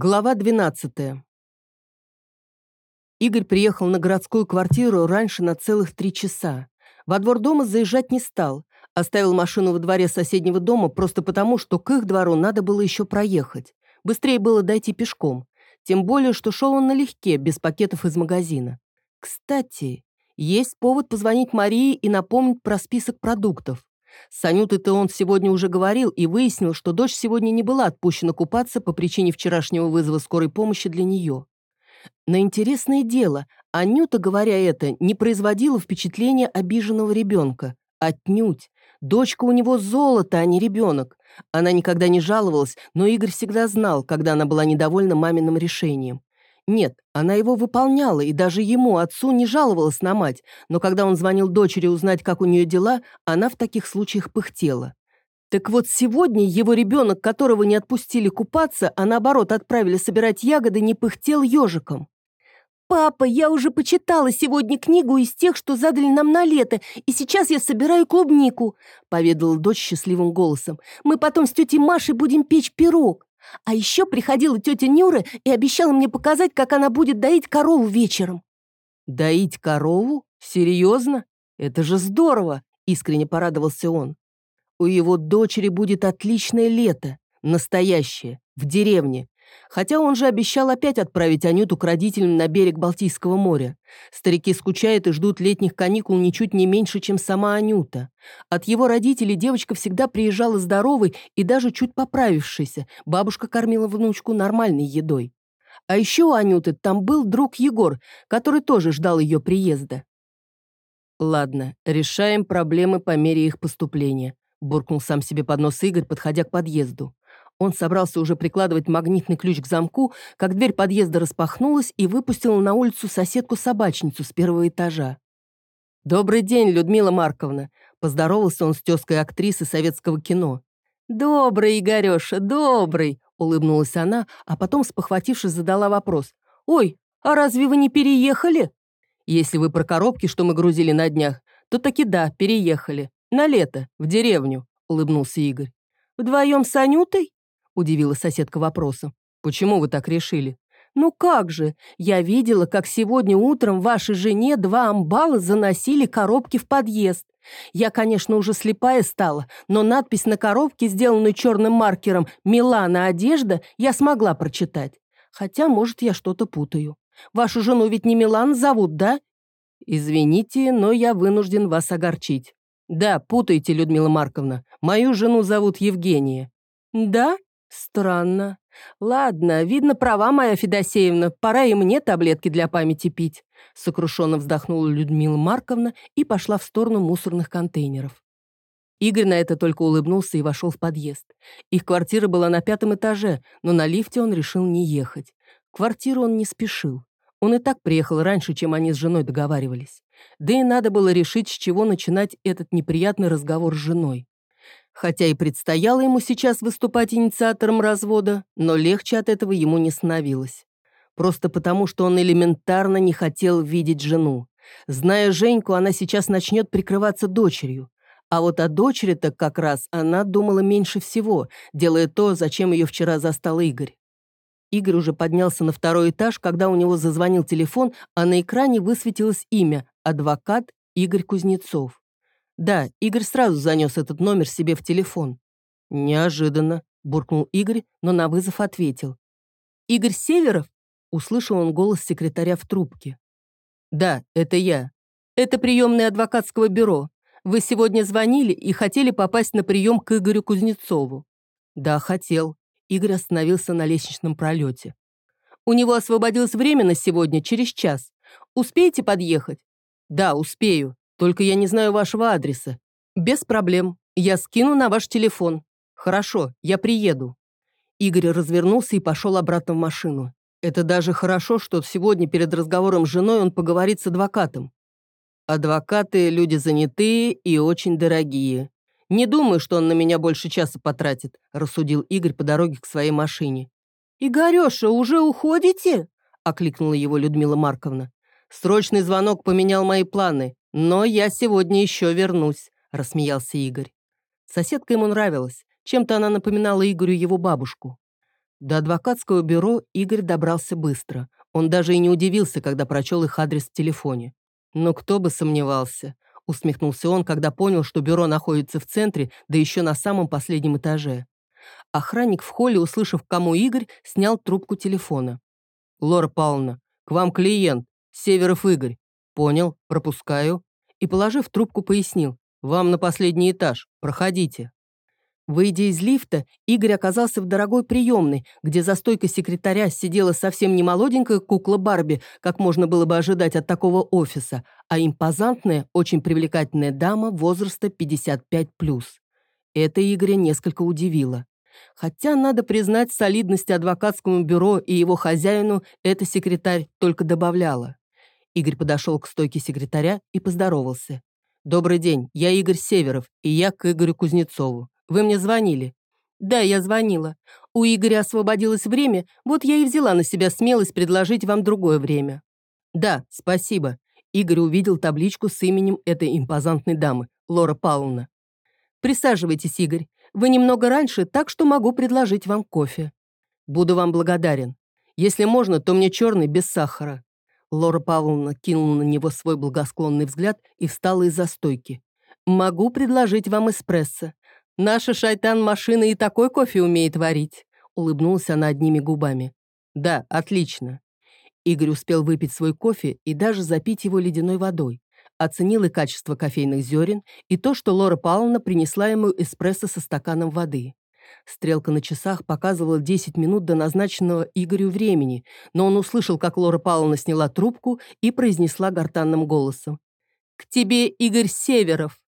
Глава 12. Игорь приехал на городскую квартиру раньше на целых три часа. Во двор дома заезжать не стал. Оставил машину во дворе соседнего дома просто потому, что к их двору надо было еще проехать. Быстрее было дойти пешком. Тем более, что шел он налегке, без пакетов из магазина. Кстати, есть повод позвонить Марии и напомнить про список продуктов. С Анютой-то он сегодня уже говорил и выяснил, что дочь сегодня не была отпущена купаться по причине вчерашнего вызова скорой помощи для нее. На интересное дело, Анюта, говоря это, не производила впечатления обиженного ребенка. Отнюдь. Дочка у него золото, а не ребенок. Она никогда не жаловалась, но Игорь всегда знал, когда она была недовольна маминым решением. Нет, она его выполняла, и даже ему, отцу, не жаловалась на мать, но когда он звонил дочери узнать, как у нее дела, она в таких случаях пыхтела. Так вот, сегодня его ребенок, которого не отпустили купаться, а наоборот отправили собирать ягоды, не пыхтел ежиком. «Папа, я уже почитала сегодня книгу из тех, что задали нам на лето, и сейчас я собираю клубнику», — поведала дочь счастливым голосом. «Мы потом с тетей Машей будем печь пирог». А еще приходила тетя Нюра и обещала мне показать, как она будет доить корову вечером. «Доить корову? Серьезно? Это же здорово!» — искренне порадовался он. «У его дочери будет отличное лето, настоящее, в деревне, Хотя он же обещал опять отправить Анюту к родителям на берег Балтийского моря. Старики скучают и ждут летних каникул ничуть не меньше, чем сама Анюта. От его родителей девочка всегда приезжала здоровой и даже чуть поправившейся. Бабушка кормила внучку нормальной едой. А еще у Анюты там был друг Егор, который тоже ждал ее приезда. «Ладно, решаем проблемы по мере их поступления», буркнул сам себе под нос Игорь, подходя к подъезду. Он собрался уже прикладывать магнитный ключ к замку, как дверь подъезда распахнулась и выпустила на улицу соседку-собачницу с первого этажа. «Добрый день, Людмила Марковна!» – поздоровался он с тезкой актрисы советского кино. «Добрый, Игореша, добрый!» – улыбнулась она, а потом, спохватившись, задала вопрос. «Ой, а разве вы не переехали?» «Если вы про коробки, что мы грузили на днях, то таки да, переехали. На лето, в деревню», – улыбнулся Игорь. «Вдвоем с Анютой?» Удивила соседка вопросом. «Почему вы так решили?» «Ну как же! Я видела, как сегодня утром вашей жене два амбала заносили коробки в подъезд. Я, конечно, уже слепая стала, но надпись на коробке, сделанную черным маркером «Милана одежда», я смогла прочитать. Хотя, может, я что-то путаю. Вашу жену ведь не Милан зовут, да?» «Извините, но я вынужден вас огорчить». «Да, путаете, Людмила Марковна. Мою жену зовут Евгения». «Да? Странно. Ладно, видно, права моя Федосеевна, пора и мне таблетки для памяти пить. Сокрушенно вздохнула Людмила Марковна и пошла в сторону мусорных контейнеров. Игорь на это только улыбнулся и вошел в подъезд. Их квартира была на пятом этаже, но на лифте он решил не ехать. Квартиру он не спешил. Он и так приехал раньше, чем они с женой договаривались. Да и надо было решить, с чего начинать этот неприятный разговор с женой. Хотя и предстояло ему сейчас выступать инициатором развода, но легче от этого ему не становилось. Просто потому, что он элементарно не хотел видеть жену. Зная Женьку, она сейчас начнет прикрываться дочерью. А вот о дочери-то как раз она думала меньше всего, делая то, зачем ее вчера застал Игорь. Игорь уже поднялся на второй этаж, когда у него зазвонил телефон, а на экране высветилось имя – адвокат Игорь Кузнецов. Да, Игорь сразу занес этот номер себе в телефон. Неожиданно, буркнул Игорь, но на вызов ответил. «Игорь Северов?» — услышал он голос секретаря в трубке. «Да, это я. Это приемное адвокатского бюро. Вы сегодня звонили и хотели попасть на прием к Игорю Кузнецову». «Да, хотел». Игорь остановился на лестничном пролете. «У него освободилось время на сегодня, через час. Успеете подъехать?» «Да, успею. Только я не знаю вашего адреса. Без проблем. Я скину на ваш телефон. Хорошо, я приеду. Игорь развернулся и пошел обратно в машину. Это даже хорошо, что сегодня перед разговором с женой он поговорит с адвокатом. Адвокаты – люди занятые и очень дорогие. Не думаю, что он на меня больше часа потратит, рассудил Игорь по дороге к своей машине. «Игореша, уже уходите?» – окликнула его Людмила Марковна. Срочный звонок поменял мои планы. «Но я сегодня еще вернусь», — рассмеялся Игорь. Соседка ему нравилась. Чем-то она напоминала Игорю его бабушку. До адвокатского бюро Игорь добрался быстро. Он даже и не удивился, когда прочел их адрес в телефоне. «Но кто бы сомневался», — усмехнулся он, когда понял, что бюро находится в центре, да еще на самом последнем этаже. Охранник в холле, услышав, кому Игорь, снял трубку телефона. «Лора Павловна, к вам клиент, Северов Игорь. Понял, пропускаю». И, положив трубку, пояснил. «Вам на последний этаж, проходите». Выйдя из лифта, Игорь оказался в дорогой приемной, где за стойкой секретаря сидела совсем не молоденькая кукла Барби, как можно было бы ожидать от такого офиса, а импозантная, очень привлекательная дама возраста 55+. Это Игоря несколько удивило. Хотя, надо признать, солидности адвокатскому бюро и его хозяину эта секретарь только добавляла. Игорь подошел к стойке секретаря и поздоровался. «Добрый день, я Игорь Северов, и я к Игорю Кузнецову. Вы мне звонили?» «Да, я звонила. У Игоря освободилось время, вот я и взяла на себя смелость предложить вам другое время». «Да, спасибо». Игорь увидел табличку с именем этой импозантной дамы, Лора Павловна. «Присаживайтесь, Игорь. Вы немного раньше, так что могу предложить вам кофе». «Буду вам благодарен. Если можно, то мне черный, без сахара». Лора Павловна кинула на него свой благосклонный взгляд и встала из-за стойки. «Могу предложить вам эспрессо. Наша шайтан-машина и такой кофе умеет варить», улыбнулась она одними губами. «Да, отлично». Игорь успел выпить свой кофе и даже запить его ледяной водой. Оценил и качество кофейных зерен, и то, что Лора Павловна принесла ему эспрессо со стаканом воды. Стрелка на часах показывала 10 минут до назначенного Игорю времени, но он услышал, как Лора Павловна сняла трубку и произнесла гортанным голосом. «К тебе Игорь Северов!»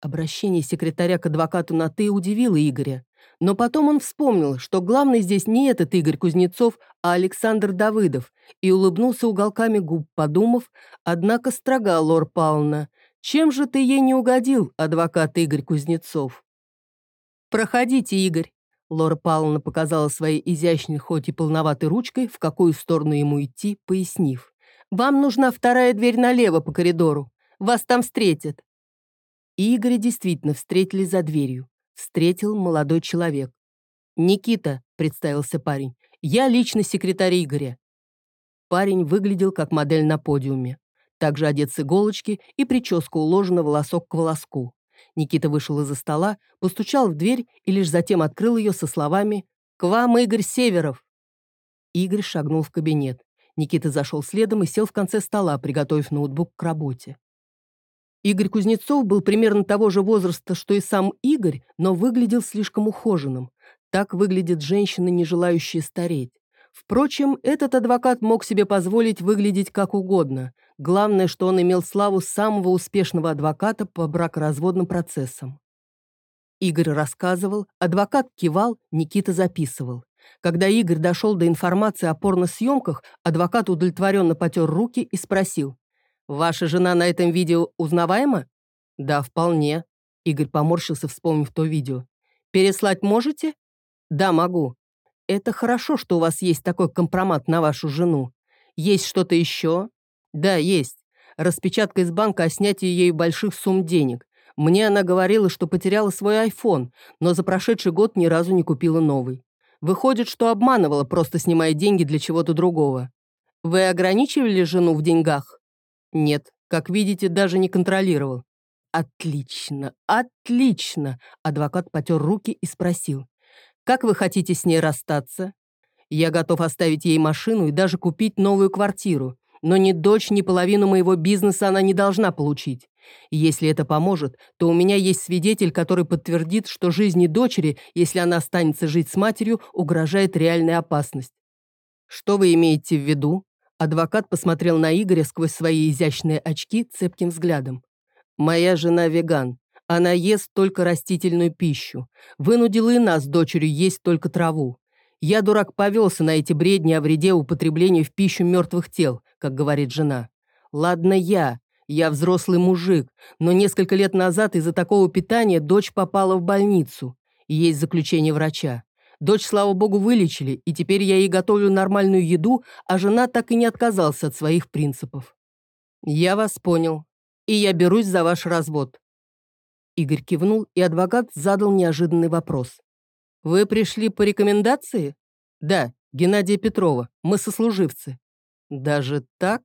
Обращение секретаря к адвокату на «ты» удивило Игоря. Но потом он вспомнил, что главный здесь не этот Игорь Кузнецов, а Александр Давыдов, и улыбнулся уголками губ, подумав, однако строга Лор Павловна. «Чем же ты ей не угодил, адвокат Игорь Кузнецов?» «Проходите, Игорь», Лора Павловна показала своей изящной, хоть и полноватой ручкой, в какую сторону ему идти, пояснив. «Вам нужна вторая дверь налево по коридору. Вас там встретят. Игоря действительно встретили за дверью. Встретил молодой человек. «Никита», — представился парень, — «я лично секретарь Игоря». Парень выглядел как модель на подиуме. Также одет с иголочки и прическа уложена волосок к волоску. Никита вышел из-за стола, постучал в дверь и лишь затем открыл ее со словами «К вам Игорь Северов!». Игорь шагнул в кабинет. Никита зашел следом и сел в конце стола, приготовив ноутбук к работе. Игорь Кузнецов был примерно того же возраста, что и сам Игорь, но выглядел слишком ухоженным. Так выглядят женщины, не желающие стареть. Впрочем, этот адвокат мог себе позволить выглядеть как угодно. Главное, что он имел славу самого успешного адвоката по бракоразводным процессам. Игорь рассказывал, адвокат кивал, Никита записывал. Когда Игорь дошел до информации о порносъемках, адвокат удовлетворенно потер руки и спросил, «Ваша жена на этом видео узнаваема?» «Да, вполне». Игорь поморщился, вспомнив то видео. «Переслать можете?» «Да, могу». «Это хорошо, что у вас есть такой компромат на вашу жену. Есть что-то еще?» «Да, есть. Распечатка из банка о снятии ей больших сумм денег. Мне она говорила, что потеряла свой iPhone, но за прошедший год ни разу не купила новый. Выходит, что обманывала, просто снимая деньги для чего-то другого. Вы ограничивали жену в деньгах?» Нет, как видите, даже не контролировал. Отлично, отлично. Адвокат потер руки и спросил. Как вы хотите с ней расстаться? Я готов оставить ей машину и даже купить новую квартиру. Но ни дочь, ни половину моего бизнеса она не должна получить. Если это поможет, то у меня есть свидетель, который подтвердит, что жизни дочери, если она останется жить с матерью, угрожает реальная опасность. Что вы имеете в виду? Адвокат посмотрел на Игоря сквозь свои изящные очки цепким взглядом. «Моя жена веган. Она ест только растительную пищу. Вынудила и нас дочерью есть только траву. Я, дурак, повелся на эти бредни о вреде употребления в пищу мертвых тел, как говорит жена. Ладно я, я взрослый мужик, но несколько лет назад из-за такого питания дочь попала в больницу. есть заключение врача. Дочь, слава богу, вылечили, и теперь я ей готовлю нормальную еду, а жена так и не отказался от своих принципов. Я вас понял, и я берусь за ваш развод. Игорь кивнул, и адвокат задал неожиданный вопрос. Вы пришли по рекомендации? Да, Геннадия Петрова. Мы сослуживцы. Даже так?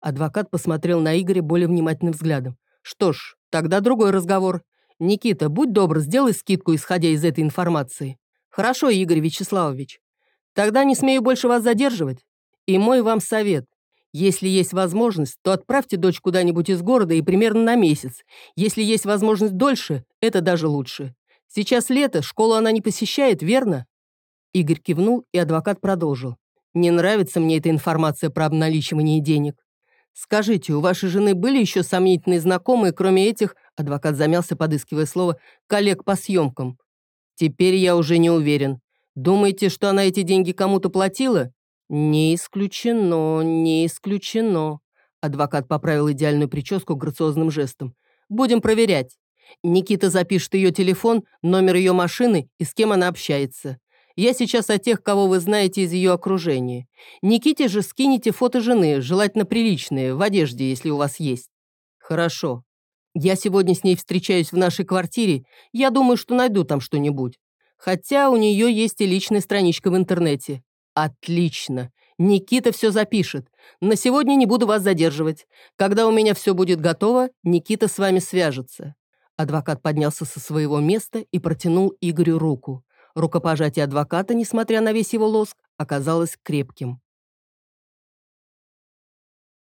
Адвокат посмотрел на Игоря более внимательным взглядом. Что ж, тогда другой разговор. Никита, будь добр, сделай скидку, исходя из этой информации. Хорошо, Игорь Вячеславович. Тогда не смею больше вас задерживать. И мой вам совет. Если есть возможность, то отправьте дочь куда-нибудь из города и примерно на месяц. Если есть возможность дольше, это даже лучше. Сейчас лето, школу она не посещает, верно?» Игорь кивнул, и адвокат продолжил. «Не нравится мне эта информация про обналичивание денег. Скажите, у вашей жены были еще сомнительные знакомые, кроме этих, адвокат замялся, подыскивая слово, коллег по съемкам? Теперь я уже не уверен. Думаете, что она эти деньги кому-то платила? Не исключено, не исключено. Адвокат поправил идеальную прическу грациозным жестом. Будем проверять. Никита запишет ее телефон, номер ее машины и с кем она общается. Я сейчас о тех, кого вы знаете из ее окружения. Никите же скинете фото жены, желательно приличные, в одежде, если у вас есть. Хорошо. Я сегодня с ней встречаюсь в нашей квартире. Я думаю, что найду там что-нибудь. Хотя у нее есть и личная страничка в интернете. Отлично. Никита все запишет. На сегодня не буду вас задерживать. Когда у меня все будет готово, Никита с вами свяжется. Адвокат поднялся со своего места и протянул Игорю руку. Рукопожатие адвоката, несмотря на весь его лоск, оказалось крепким.